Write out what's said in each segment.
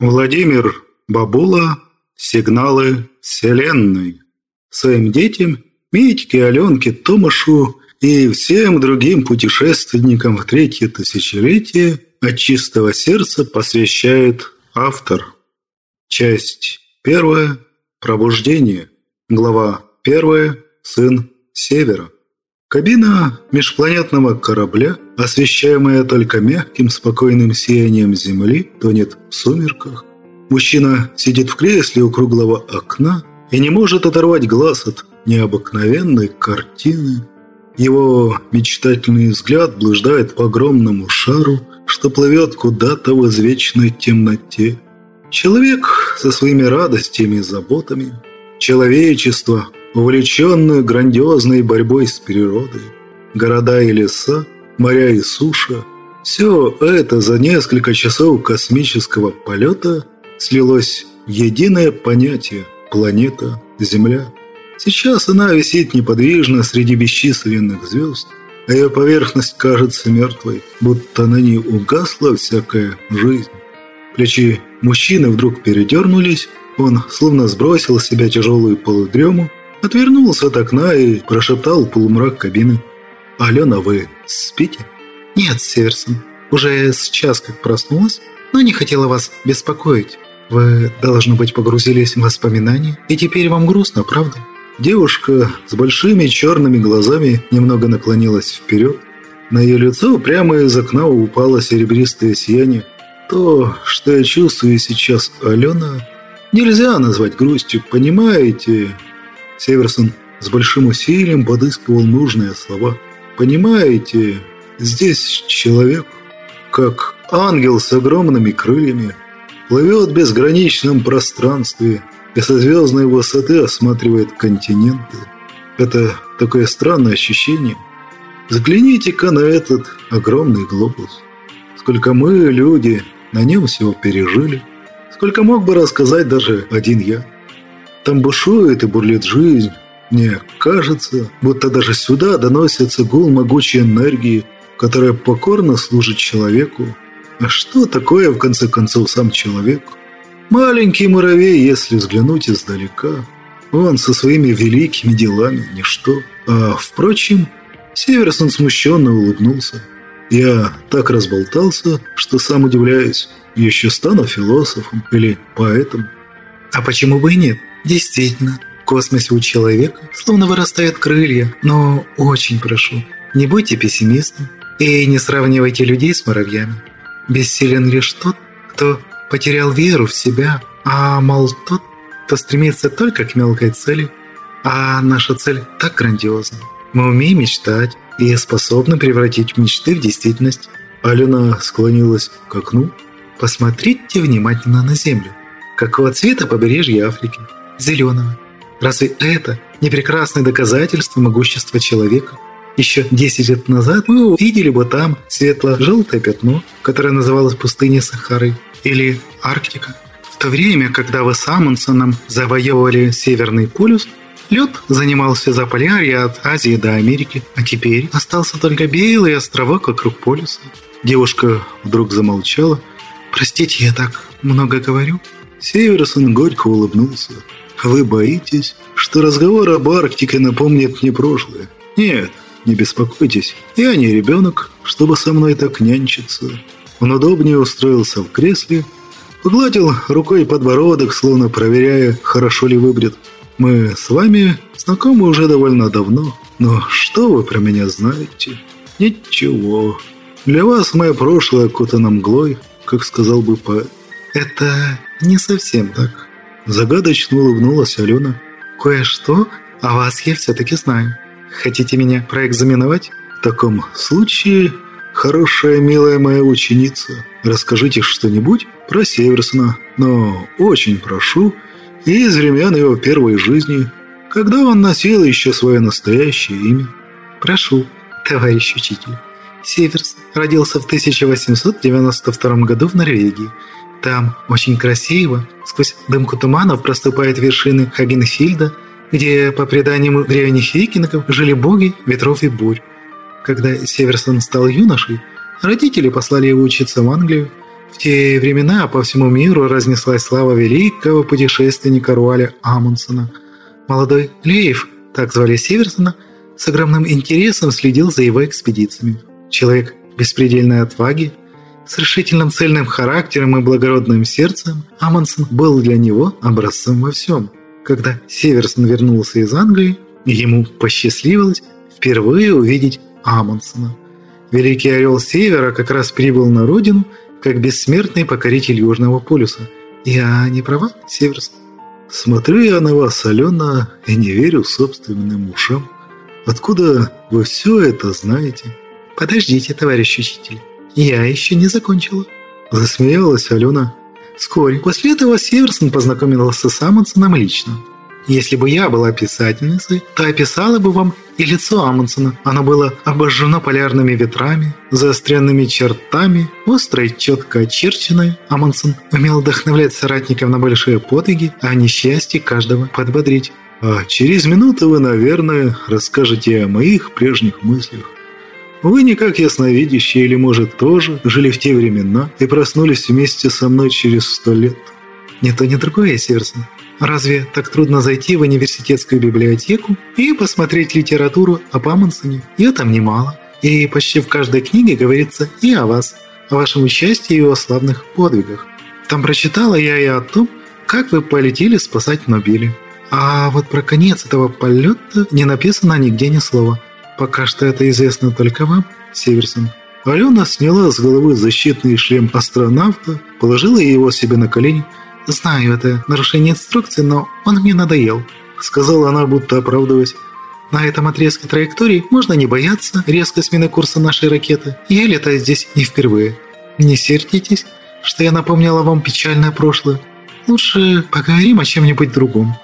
Владимир Бабула «Сигналы Вселенной». Своим детям, Митьке, Аленке, Томашу и всем другим путешественникам в третье тысячелетие от чистого сердца посвящает автор. Часть первая. Пробуждение. Глава первая. Сын Севера. Кабина межпланетного корабля, освещаемая только мягким, спокойным сиянием Земли, тонет в сумерках. Мужчина сидит в кресле у круглого окна и не может оторвать глаз от необыкновенной картины. Его мечтательный взгляд блуждает по огромному шару, что плывет куда-то в извечной темноте. Человек со своими радостями и заботами, человечество, увлеченное грандиозной борьбой с природой, города и леса, моря и суша – все это за несколько часов космического полета слилось единое понятие – планета Земля. Сейчас она висит неподвижно среди бесчисленных звезд, а ее поверхность кажется мертвой, будто на ней угасла всякая жизнь. Плечи мужчины вдруг передернулись, он словно сбросил с себя тяжелую полудрему, отвернулся от окна и прошептал полумрак кабины. «Алена, вы спите?» «Нет, Северсон, уже сейчас как проснулась, но не хотела вас беспокоить. Вы, должно быть, погрузились в воспоминания, и теперь вам грустно, правда?» Девушка с большими черными глазами немного наклонилась вперед. На ее лицо прямо из окна упало серебристое сияние. То, что я чувствую сейчас, Алена, нельзя назвать грустью, понимаете? Северсон с большим усилием подыскивал нужные слова. Понимаете, здесь человек, как ангел с огромными крыльями, плывет в безграничном пространстве – и со звездной высоты осматривает континенты. Это такое странное ощущение. Взгляните-ка на этот огромный глобус. Сколько мы, люди, на нем всего пережили. Сколько мог бы рассказать даже один я. Там бушует и бурлит жизнь. Мне кажется, будто даже сюда доносится гул могучей энергии, которая покорно служит человеку. А что такое, в конце концов, сам человек? Маленький муравей, если взглянуть издалека, он со своими великими делами ничто. А, впрочем, Северсон смущенно улыбнулся. Я так разболтался, что сам удивляюсь. Еще стану философом или поэтом. А почему бы и нет? Действительно, в космосе у человека словно вырастают крылья. Но очень прошу, не будьте пессимистом и не сравнивайте людей с муравьями. Бессилен лишь тот, кто потерял веру в себя, а, мол, тот, кто стремится только к мелкой цели, а наша цель так грандиозна. Мы умеем мечтать и способны превратить мечты в действительность. Алена склонилась к окну. Посмотрите внимательно на Землю. Какого цвета побережье Африки? Зеленого. Разве это не прекрасное доказательство могущества человека? Еще 10 лет назад мы увидели бы там светло-желтое пятно, которое называлось пустыней Сахары или Арктика. В то время, когда вы с Амундсеном завоевывали Северный полюс, лед занимался Заполярье от Азии до Америки, а теперь остался только белый островок вокруг полюса. Девушка вдруг замолчала. «Простите, я так много говорю?» Северсон горько улыбнулся. «Вы боитесь, что разговор об Арктике напомнит мне прошлое? Нет, не беспокойтесь, я не ребенок, чтобы со мной так нянчиться. Он удобнее устроился в кресле, погладил рукой подбородок, словно проверяя, хорошо ли выбрит. «Мы с вами знакомы уже довольно давно, но что вы про меня знаете?» «Ничего. Для вас мое прошлое окутано мглой, как сказал бы поэт». «Это не совсем так», – загадочно улыбнулась Алена. «Кое-что о вас я все-таки знаю. Хотите меня проэкзаменовать?» «В таком случае «Хорошая, милая моя ученица, расскажите что-нибудь про Северсона, но очень прошу, из времен его первой жизни, когда он носил еще свое настоящее имя». «Прошу, товарищ учитель». Северс родился в 1892 году в Норвегии. Там очень красиво, сквозь дымку туманов проступают вершины Хагенфильда, где, по преданиям древних викингов, жили боги ветров и бурь. Когда Северсон стал юношей, родители послали его учиться в Англию. В те времена по всему миру разнеслась слава великого путешественника Руаля Амундсена. Молодой Леев, так звали Северсона, с огромным интересом следил за его экспедициями. Человек беспредельной отваги, с решительным цельным характером и благородным сердцем, Амундсен был для него образцом во всем. Когда Северсон вернулся из Англии, ему посчастливилось впервые увидеть Амундсена. Великий орел Севера как раз прибыл на родину – как бессмертный покоритель Южного полюса. Я не права, Северс? Смотрю я на вас, Алена, и не верю собственным ушам. Откуда вы все это знаете? Подождите, товарищ учитель, я еще не закончила. Засмеялась Алена. Вскоре после этого Северсон познакомился с Амундсеном лично. Если бы я была писательницей, то описала бы вам и лицо Амундсена. Оно было обожжено полярными ветрами, заостренными чертами, острой, четко очерченной. Амундсен умел вдохновлять соратников на большие подвиги, а несчастье каждого подбодрить. А через минуту вы, наверное, расскажете о моих прежних мыслях. Вы не как ясновидящие или, может, тоже жили в те времена и проснулись вместе со мной через сто лет. Не то, ни другое, Северсон. Разве так трудно зайти в университетскую библиотеку и посмотреть литературу об Амундсене? Ее там немало. И почти в каждой книге говорится и о вас, о вашем участии и о славных подвигах. Там прочитала я и о том, как вы полетели спасать Нобели. А вот про конец этого полета не написано нигде ни слова. Пока что это известно только вам, Северсон. Алена сняла с головы защитный шлем астронавта, положила его себе на колени «Знаю, это нарушение инструкции, но он мне надоел», — сказала она, будто оправдываясь. «На этом отрезке траектории можно не бояться резкой смены курса нашей ракеты. Я летаю здесь не впервые. Не сердитесь, что я напомнила вам печальное прошлое. Лучше поговорим о чем-нибудь другом».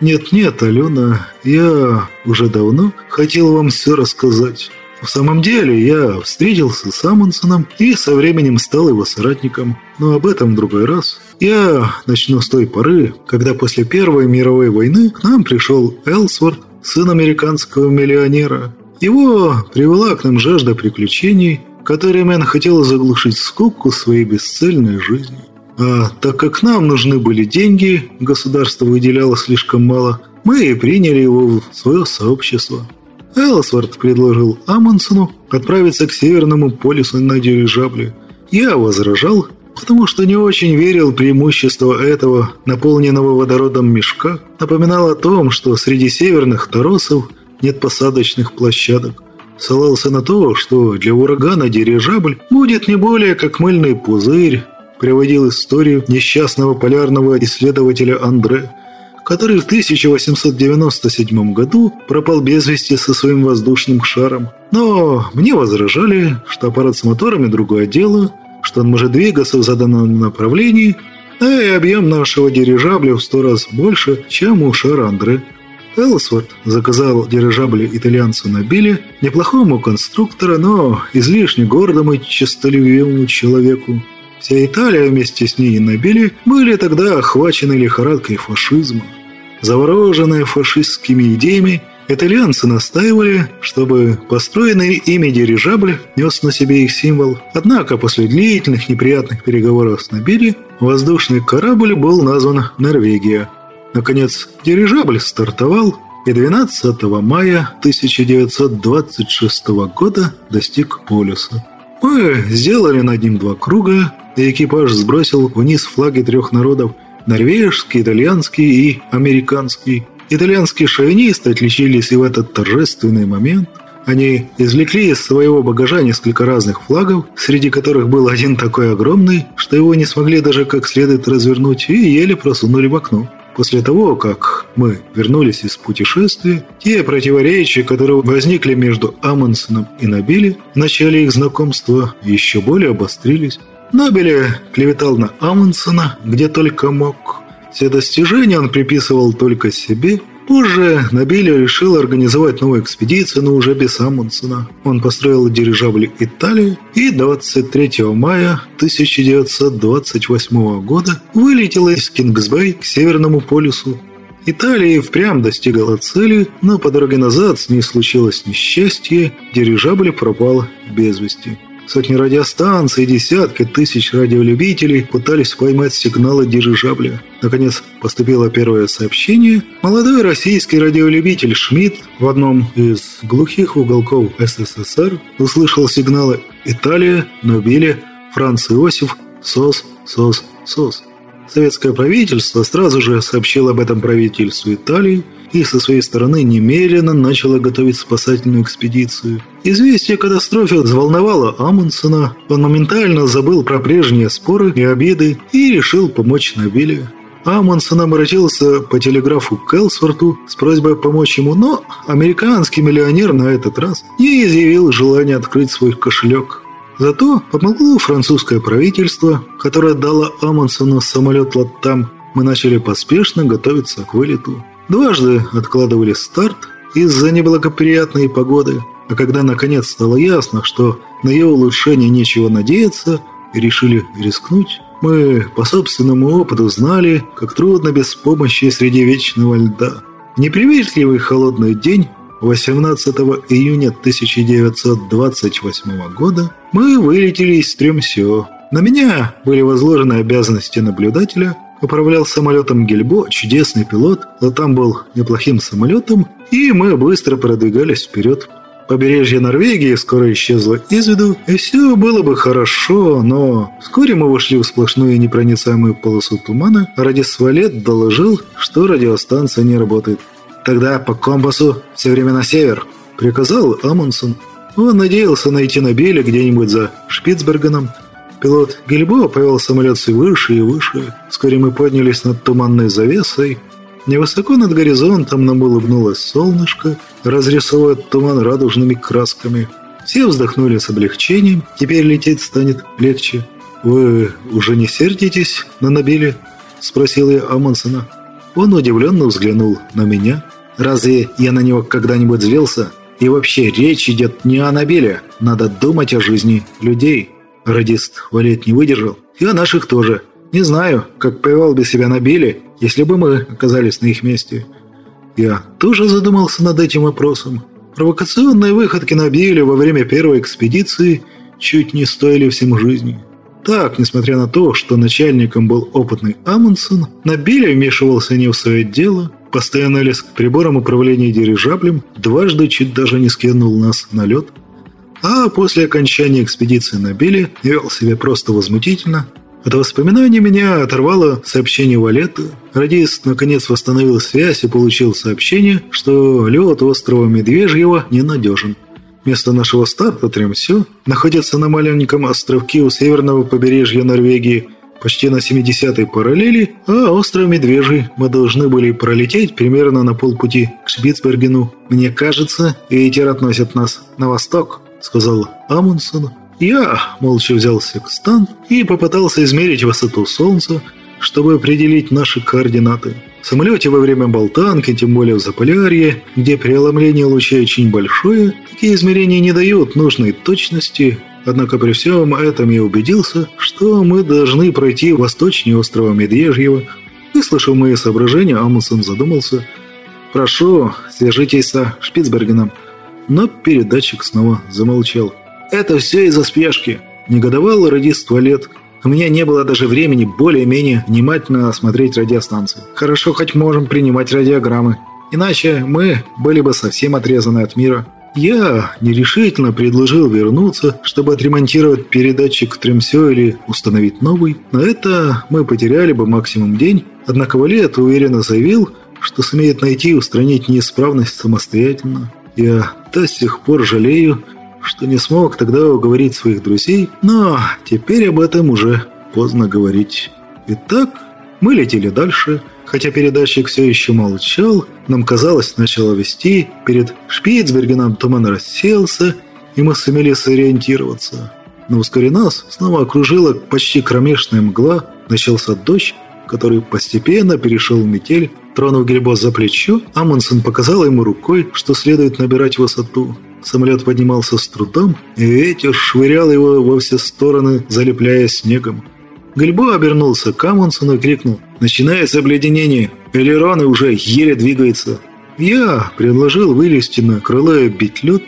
«Нет-нет, Алена, я уже давно хотел вам все рассказать». В самом деле, я встретился с Амундсеном и со временем стал его соратником, но об этом в другой раз. Я начну с той поры, когда после Первой мировой войны к нам пришел Элсворт, сын американского миллионера. Его привела к нам жажда приключений, которыми он хотел заглушить скуку своей бесцельной жизни. А так как нам нужны были деньги, государство выделяло слишком мало, мы и приняли его в свое сообщество. Элсворт предложил Амундсену отправиться к Северному полюсу на дирижабле. Я возражал, потому что не очень верил преимущество этого наполненного водородом мешка, напоминал о том, что среди северных торосов нет посадочных площадок. Ссылался на то, что для урагана дирижабль будет не более как мыльный пузырь, приводил историю несчастного полярного исследователя Андре, который в 1897 году пропал без вести со своим воздушным шаром. Но мне возражали, что аппарат с моторами – другое дело, что он может двигаться в заданном направлении, а и объем нашего дирижабля в сто раз больше, чем у шара Андре. Элсворт заказал дирижабль итальянцу на Биле, неплохому конструктора, но излишне гордому и честолюбивому человеку. Вся Италия вместе с ней и Набили были тогда охвачены лихорадкой фашизма. Завороженные фашистскими идеями, Итальянцы настаивали, чтобы построенный ими дирижабль нес на себе их символ. Однако после длительных неприятных переговоров с Набили воздушный корабль был назван «Норвегия». Наконец, дирижабль стартовал и 12 мая 1926 года достиг полюса. Мы сделали над ним два круга, и экипаж сбросил вниз флаги трех народов – норвежский, итальянский и американский – Итальянские шовинисты отличились и в этот торжественный момент. Они извлекли из своего багажа несколько разных флагов, среди которых был один такой огромный, что его не смогли даже как следует развернуть и еле просунули в окно. После того, как мы вернулись из путешествия, те противоречия, которые возникли между Амундсеном и Набили в начале их знакомства, еще более обострились. Набили клеветал на Амундсена, где только мог, все достижения он приписывал только себе. Позже Набили решил организовать новую экспедицию, но уже без Амундсена. Он построил дирижабль Италии и 23 мая 1928 года вылетел из Кингсбэй к Северному полюсу. Италия впрямь достигала цели, но по дороге назад с ней случилось несчастье, дирижабль пропал без вести. Сотни радиостанций и десятки тысяч радиолюбителей пытались поймать сигналы дирижабля. Наконец, поступило первое сообщение. Молодой российский радиолюбитель Шмидт в одном из глухих уголков СССР услышал сигналы «Италия», «Нобили», «Франц Иосиф», «СОС», «СОС», «СОС». Советское правительство сразу же сообщило об этом правительству Италии и со своей стороны немедленно начало готовить спасательную экспедицию. Известие о катастрофе взволновало Амундсена. Он моментально забыл про прежние споры и обиды и решил помочь Набиле. Амундсен обратился по телеграфу к Элсворту с просьбой помочь ему, но американский миллионер на этот раз не изъявил желания открыть свой кошелек. Зато помогло французское правительство, которое дало Амундсену самолет Латтам. Мы начали поспешно готовиться к вылету. Дважды откладывали старт из-за неблагоприятной погоды, а когда наконец стало ясно, что на ее улучшение нечего надеяться, решили рискнуть, мы по собственному опыту знали, как трудно без помощи среди вечного льда. В неприветливый холодный день 18 июня 1928 года мы вылетели из Трюмсё. На меня были возложены обязанности наблюдателя, управлял самолетом Гельбо, чудесный пилот, но там был неплохим самолетом, и мы быстро продвигались вперед. Побережье Норвегии скоро исчезло из виду, и все было бы хорошо, но вскоре мы вошли в сплошную непроницаемую полосу тумана, а радиосвалет доложил, что радиостанция не работает. «Тогда по компасу все время на север», — приказал Амундсен. Он надеялся найти на Беле где-нибудь за Шпицбергеном. Пилот Гильбо повел самолет все выше и выше. Вскоре мы поднялись над туманной завесой. Невысоко над горизонтом нам улыбнулось солнышко, разрисовывая туман радужными красками. Все вздохнули с облегчением. Теперь лететь станет легче. «Вы уже не сердитесь на Набиле?» – спросил я Амундсена. Он удивленно взглянул на меня. «Разве я на него когда-нибудь злился? И вообще, речь идет не о Набиле. Надо думать о жизни людей». Радист Валет не выдержал. «И о наших тоже. Не знаю, как повел бы себя Набиле, если бы мы оказались на их месте». Я тоже задумался над этим вопросом. Провокационные выходки Набиля во время первой экспедиции чуть не стоили всем жизни. Так, несмотря на то, что начальником был опытный Амундсен, Набиля вмешивался не в свое дело, постоянно лез к приборам управления дирижаблем, дважды чуть даже не скинул нас на лед. А после окончания экспедиции Набиля вел себя просто возмутительно. От воспоминания меня оторвало сообщение Валета. Радист наконец восстановил связь и получил сообщение, что лед острова Медвежьего ненадежен. Место нашего старта Тремсё находится на маленьком островке у северного побережья Норвегии, почти на 70-й параллели, а остров Медвежий мы должны были пролететь примерно на полпути к Шпицбергену. «Мне кажется, ветер относит нас на восток», — сказал Амундсен. Я молча взял секстант и попытался измерить высоту Солнца, чтобы определить наши координаты. В самолете во время болтанки, тем более в Заполярье, где преломление лучей очень большое, такие измерения не дают нужной точности, однако при всем этом я убедился, что мы должны пройти восточнее острова Медвежьего. Выслушав мои соображения, Амундсен задумался. «Прошу, свяжитесь со Шпицбергеном». Но передатчик снова замолчал. «Это все из-за спешки», – негодовал радист туалет, у меня не было даже времени более-менее внимательно осмотреть радиостанцию. Хорошо, хоть можем принимать радиограммы. Иначе мы были бы совсем отрезаны от мира. Я нерешительно предложил вернуться, чтобы отремонтировать передатчик Тремсё или установить новый. На это мы потеряли бы максимум день. Однако Валет уверенно заявил, что сумеет найти и устранить неисправность самостоятельно. Я до сих пор жалею, что не смог тогда уговорить своих друзей, но теперь об этом уже поздно говорить. Итак, мы летели дальше, хотя передатчик все еще молчал, нам казалось, начало вести, перед Шпицбергеном туман рассеялся, и мы сумели сориентироваться. Но вскоре нас снова окружила почти кромешная мгла, начался дождь, который постепенно перешел в метель. Тронув Грибо за плечо, Амундсен показал ему рукой, что следует набирать высоту. Самолет поднимался с трудом, и ветер швырял его во все стороны, залепляя снегом. Гальбо обернулся к Амундсену и крикнул «Начинается обледенение! Элероны уже еле двигаются!» Я предложил вылезти на крыло и бить лед.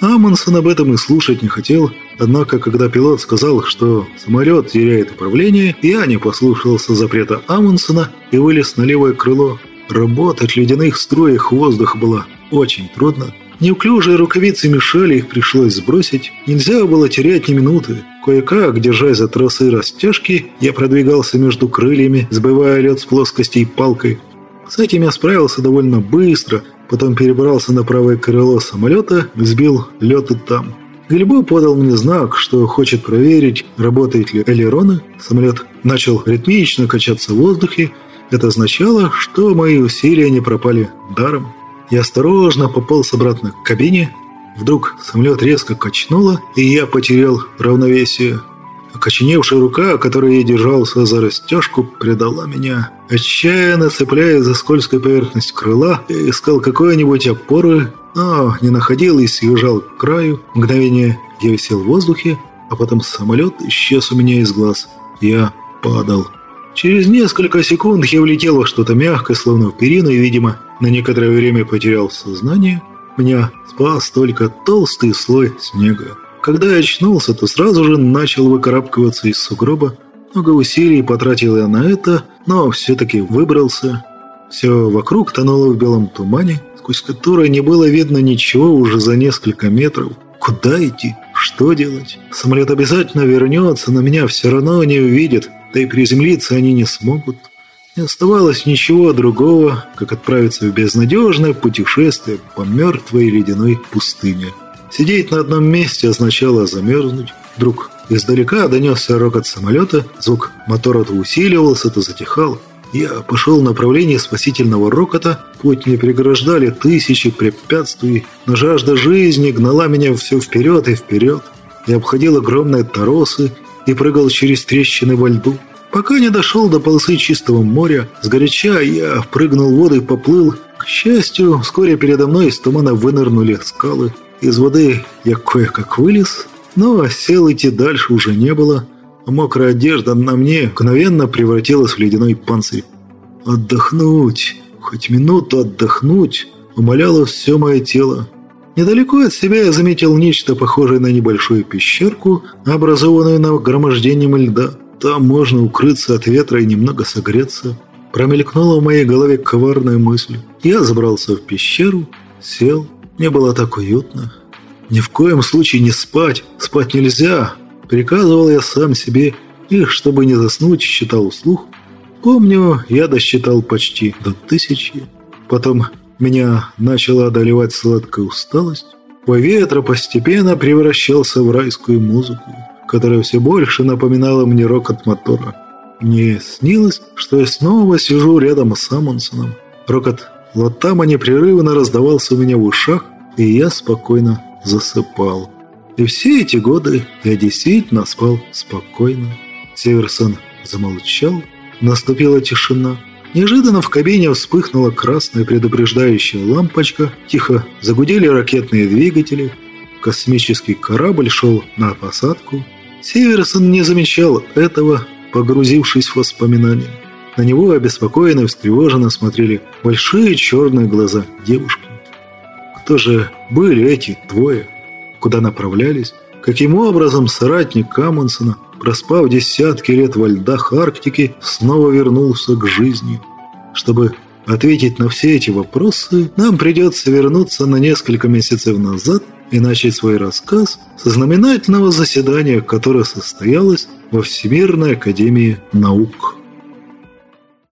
Амундсен об этом и слушать не хотел, однако, когда пилот сказал, что самолет теряет управление, я не послушался запрета Амундсена и вылез на левое крыло. Работать в ледяных струях воздуха было очень трудно. Неуклюжие рукавицы мешали, их пришлось сбросить. Нельзя было терять ни минуты. Кое-как, держась за тросы растяжки, я продвигался между крыльями, сбывая лед с плоскостей палкой. С этим я справился довольно быстро, потом перебрался на правое крыло самолета, сбил лед и там. Гильбо подал мне знак, что хочет проверить, работает ли элероны. Самолет начал ритмично качаться в воздухе. Это означало, что мои усилия не пропали даром. Я осторожно пополз обратно к кабине. Вдруг самолет резко качнуло, и я потерял равновесие. Окоченевшая рука, которой я держался за растяжку, предала меня. Отчаянно цепляясь за скользкую поверхность крыла, я искал какой-нибудь опоры, но не находил и съезжал к краю. Мгновение я висел в воздухе, а потом самолет исчез у меня из глаз. Я падал. Через несколько секунд я влетел во что-то мягкое, словно в перину, и, видимо, на некоторое время потерял сознание. Меня спас только толстый слой снега. Когда я очнулся, то сразу же начал выкарабкиваться из сугроба. Много усилий потратил я на это, но все-таки выбрался. Все вокруг тонуло в белом тумане, сквозь который не было видно ничего уже за несколько метров. Куда идти? Что делать? Самолет обязательно вернется, но меня все равно не увидит, да и приземлиться они не смогут. Не оставалось ничего другого, как отправиться в безнадежное путешествие по мертвой ледяной пустыне. Сидеть на одном месте означало замерзнуть. Вдруг издалека донесся рокот самолета, звук мотора то усиливался, то затихал. Я пошел в направлении спасительного рокота, путь не преграждали тысячи препятствий, но жажда жизни гнала меня все вперед и вперед. Я обходил огромные торосы и прыгал через трещины во льду. Пока не дошел до полосы чистого моря, сгоряча я впрыгнул в воду и поплыл. К счастью, вскоре передо мной из тумана вынырнули скалы. Из воды я кое-как вылез, но сел идти дальше уже не было, а мокрая одежда на мне мгновенно превратилась в ледяной панцирь. Отдохнуть, хоть минуту отдохнуть, умоляло все мое тело. Недалеко от себя я заметил нечто похожее на небольшую пещерку, образованную нагромождением льда. Там можно укрыться от ветра и немного согреться. Промелькнула в моей голове коварная мысль. Я забрался в пещеру, сел, мне было так уютно. Ни в коем случае не спать. Спать нельзя. Приказывал я сам себе. И, чтобы не заснуть, считал вслух. Помню, я досчитал почти до тысячи. Потом меня начала одолевать сладкая усталость. По ветра постепенно превращался в райскую музыку, которая все больше напоминала мне рокот мотора. Мне снилось, что я снова сижу рядом с Амундсеном. Рокот Латама непрерывно раздавался у меня в ушах, и я спокойно засыпал. И все эти годы я действительно спал спокойно. Северсон замолчал, наступила тишина. Неожиданно в кабине вспыхнула красная предупреждающая лампочка, тихо загудели ракетные двигатели, космический корабль шел на посадку. Северсон не замечал этого, погрузившись в воспоминания. На него обеспокоенно и встревоженно смотрели большие черные глаза девушки. Кто же были эти двое? Куда направлялись? Каким образом соратник Камунсона, проспав десятки лет во льдах Арктики, снова вернулся к жизни? Чтобы ответить на все эти вопросы, нам придется вернуться на несколько месяцев назад и начать свой рассказ со знаменательного заседания, которое состоялось во Всемирной Академии Наук.